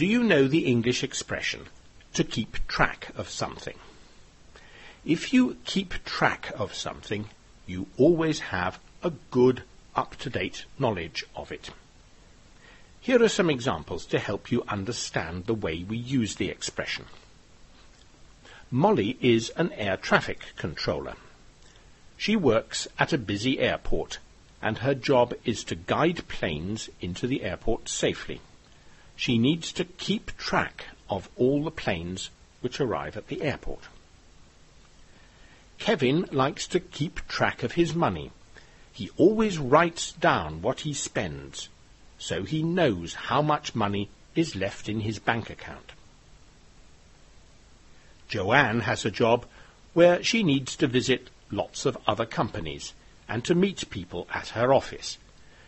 Do you know the English expression to keep track of something? If you keep track of something, you always have a good, up-to-date knowledge of it. Here are some examples to help you understand the way we use the expression. Molly is an air traffic controller. She works at a busy airport and her job is to guide planes into the airport safely. She needs to keep track of all the planes which arrive at the airport. Kevin likes to keep track of his money. He always writes down what he spends, so he knows how much money is left in his bank account. Joanne has a job where she needs to visit lots of other companies and to meet people at her office.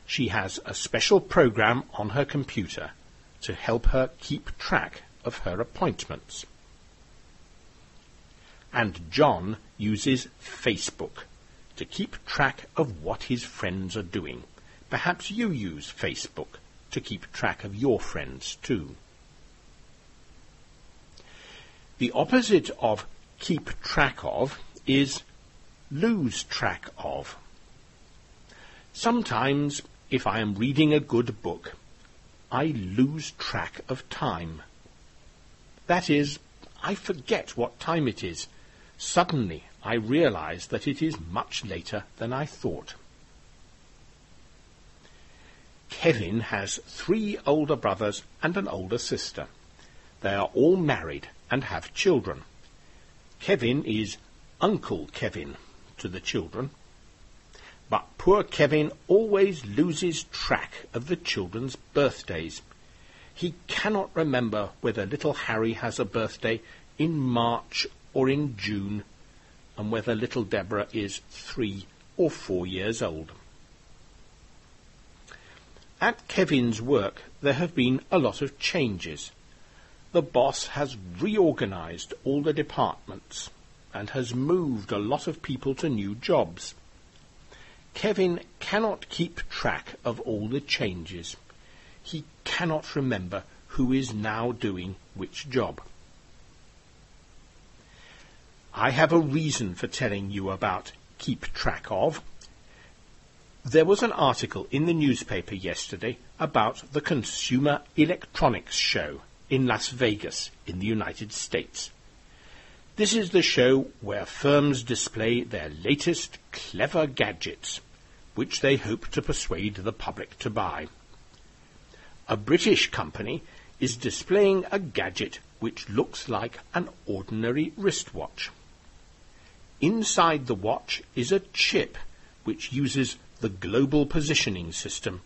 She has a special program on her computer to help her keep track of her appointments. And John uses Facebook to keep track of what his friends are doing. Perhaps you use Facebook to keep track of your friends too. The opposite of keep track of is lose track of. Sometimes, if I am reading a good book, I lose track of time. That is, I forget what time it is. Suddenly, I realize that it is much later than I thought. Kevin has three older brothers and an older sister. They are all married and have children. Kevin is Uncle Kevin to the children. But poor Kevin always loses track of the children's birthdays. He cannot remember whether little Harry has a birthday in March or in June, and whether little Deborah is three or four years old. At Kevin's work, there have been a lot of changes. The boss has reorganized all the departments and has moved a lot of people to new jobs. Kevin cannot keep track of all the changes. He cannot remember who is now doing which job. I have a reason for telling you about keep track of. There was an article in the newspaper yesterday about the Consumer Electronics Show in Las Vegas in the United States. This is the show where firms display their latest clever gadgets, which they hope to persuade the public to buy. A British company is displaying a gadget which looks like an ordinary wristwatch. Inside the watch is a chip which uses the global positioning system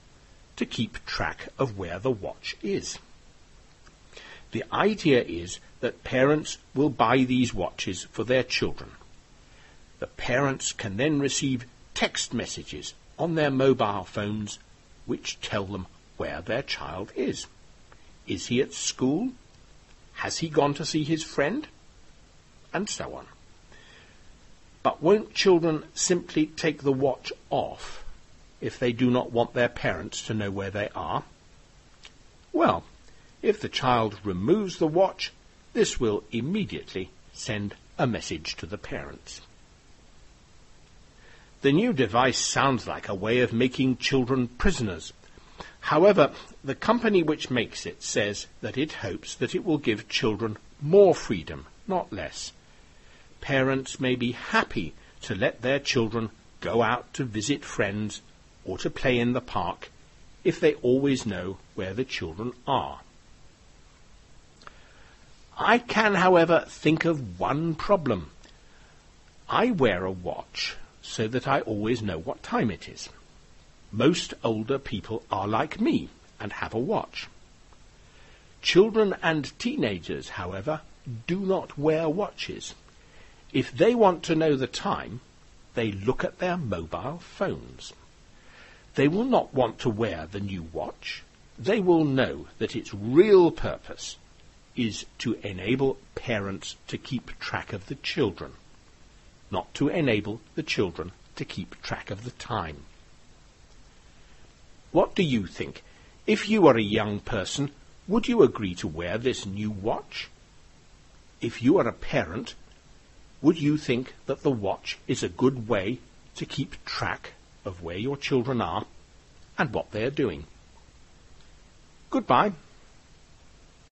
to keep track of where the watch is. The idea is that parents will buy these watches for their children. The parents can then receive text messages on their mobile phones which tell them where their child is. Is he at school? Has he gone to see his friend? And so on. But won't children simply take the watch off if they do not want their parents to know where they are? Well, if the child removes the watch, this will immediately send a message to the parents. The new device sounds like a way of making children prisoners. However, the company which makes it says that it hopes that it will give children more freedom, not less. Parents may be happy to let their children go out to visit friends or to play in the park if they always know where the children are. I can, however, think of one problem. I wear a watch so that I always know what time it is. Most older people are like me and have a watch. Children and teenagers, however, do not wear watches. If they want to know the time, they look at their mobile phones. They will not want to wear the new watch. They will know that its real purpose is to enable parents to keep track of the children, not to enable the children to keep track of the time. What do you think? If you are a young person, would you agree to wear this new watch? If you are a parent, would you think that the watch is a good way to keep track of where your children are and what they are doing? Goodbye.